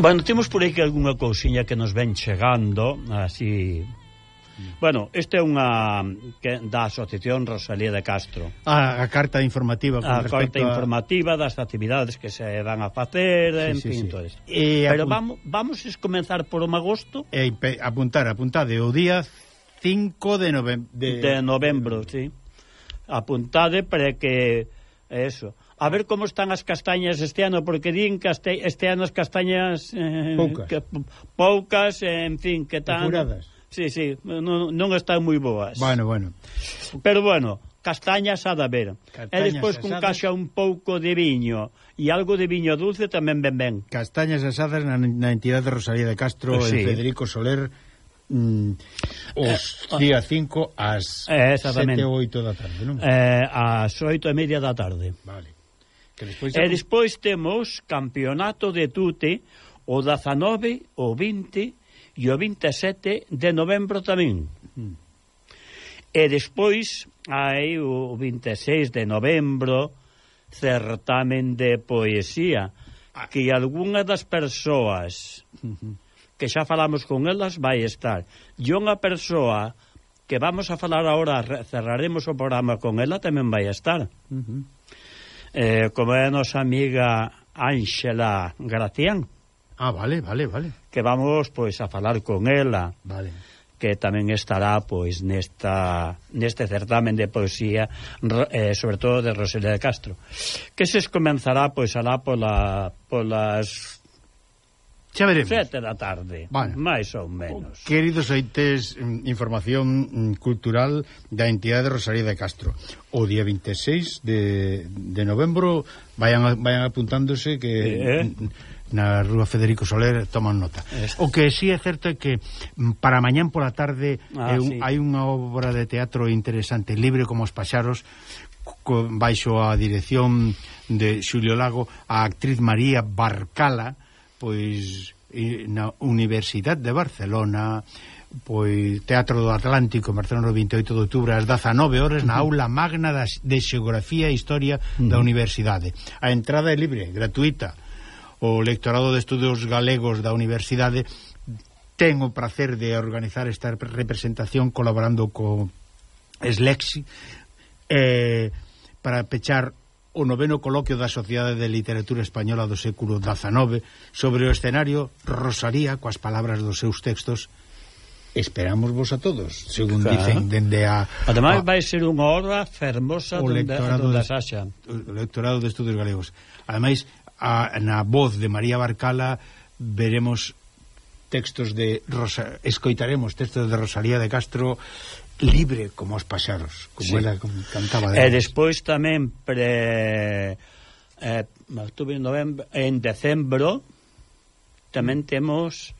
Bueno, temos por aí que algunha cousiña que nos ven chegando, así... Bueno, esta é unha que, da Asociación Rosalía de Castro. A, a carta informativa. A carta a... informativa das actividades que se van a facer, sí, en sí, fin, sí. todo e Pero apun... vamos, vamos a comenzar por o magosto. E apuntar, apuntade, o día 5 de, novembro. De... de novembro, sí. Apuntade para que... Eso A ver como están as castañas este ano, porque din que este, este ano as castañas... Eh, poucas. Que, poucas, eh, en fin, que tan... Apuradas. Sí, sí, non, non están moi boas. Bueno, bueno. Pero bueno, castañas a da ver. Castañas e despois con caixa un pouco de viño e algo de viño dulce tamén ben ben. Castañas asadas na, na entidade de Rosalía de Castro sí. e Federico Soler mm, eh, os día 5 ás eh, 7 ou 8 da tarde, non? Eh, ás 8 e media da tarde. Vale despois... E despois temos campeonato de tute o 19, o 20 e o 27 de novembro tamén. Mm. E despois hai o 26 de novembro certamen de poesía que algunha das persoas que xa falamos con elas vai estar. E unha persoa que vamos a falar agora, cerraremos o programa con ela, tamén vai estar. Uh -huh eh, como é a nosa amiga Ángela Gracián. Ah, vale, vale, vale. Que vamos, pois, a falar con ela. Vale. Que tamén estará, pois, nesta, neste certamen de poesía, eh, sobre todo de Rosalía de Castro. Que se comenzará, pois, alá pola, polas Xa veremos. Sete da tarde, vale. máis ou menos. Queridos oites, mm, información mm, cultural da entidade de Rosalía de Castro. O día 26 de, de novembro vayan, vayan apuntándose que... Eh, eh na rúa Federico Soler toman nota. Este. O que sí é certo é que para mañán pola tarde ah, eh, un, sí. hai unha obra de teatro interesante, Libre como os paxaros, co, baixo a dirección de Xulio Lago, a actriz María Barcala, pois na Universidade de Barcelona pois Teatro do Atlántico Barcelona 28 de outubro ás 19 horas na aula magna das, de Xeografía e Historia da Universidade. A entrada é libre, gratuita o Lectorado de Estudos Galegos da Universidade ten o prazer de organizar esta representación colaborando co Slexi eh, para pechar o noveno coloquio da Sociedade de Literatura Española do século XIX sobre o escenario Rosaría coas palabras dos seus textos esperamos vos a todos, según claro. dicen dende a... Ademais a, vai ser unha obra fermosa o donde, donde de, Sasha. O lectorado de Estudos Galegos. Ademais, a, na voz de María Barcala veremos textos de Rosa, escoitaremos textos de Rosalía de Castro libre como os paxaros, como sí. ela cantaba. De e despois tamén pre eh, outubro en novembro, en decembro tamén temos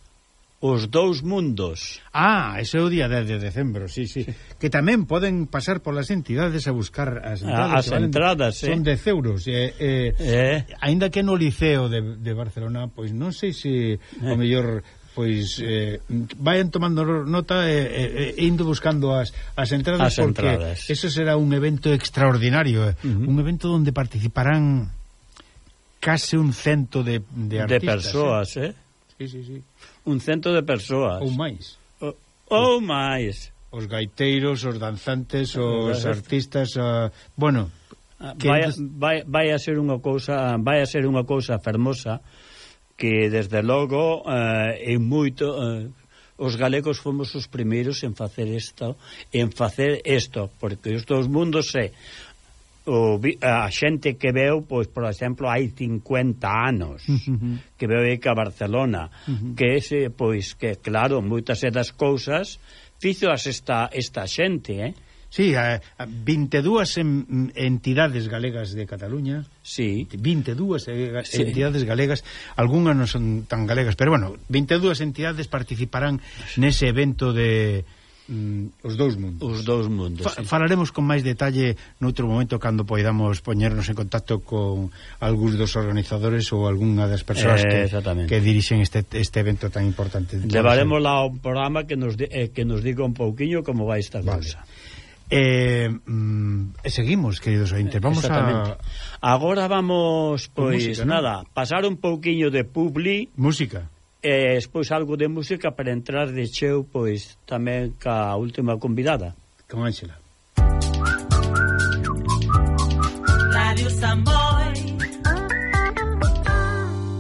Os dous mundos. Ah, ese é o día 10 de decembro, sí, sí, sí. Que tamén poden pasar polas entidades a buscar as ah, entradas. As entradas, valen, eh. Son 10 euros. Eh, eh, eh. Ainda que no Liceo de, de Barcelona, pois non sei se eh. o mellor pois eh, vayan tomando nota e eh, eh, indo buscando as, as entradas as porque entradas. eso será un evento extraordinario, eh. uh -huh. un evento donde participarán case un cento de, de artistas. De persoas, eh? eh? Sí, sí, sí. Un cento de persoas. Ou máis. Ou, ou máis. Os gaiteiros, os danzantes, os artistas, uh, bueno, ah, que vai, vai, vai a ser unha cousa, vai a ser unha cousa fermosa que desde logo eh, en moito eh, os galegos fomos os primeiros en facer isto, en facer isto, porque os estos mundos é o, a xente que veu, pois, por exemplo, hai 50 anos uh -huh. que veu aí que a Barcelona, uh -huh. que ese, pois, que claro, moitas das cousas fixo as esta, esta xente, eh? Sí, a, a 22 en, entidades galegas de Cataluña. Sí. 22 eh, sí. entidades galegas, algunhas non son tan galegas, pero bueno, 22 entidades participarán nese evento de mm, os dous mundos. Os dous mundos. Fa, sí. Falaremos con máis detalle noutro momento cando poidamos poñernos en contacto con algúns dos organizadores ou algunha das persoas eh, que, que dirixen este, este evento tan importante. Levaremos lá un programa que nos, de, eh, que nos diga un pouquiño como vai esta vale. cousa. Eh, mm, seguimos, queridos ointes Vamos a... Agora vamos, pois, música, nada ¿no? Pasar un pouquiño de publi. Música. E eh, despois algo de música para entrar de cheo pois, tamén ca última convidada. Con Ángela.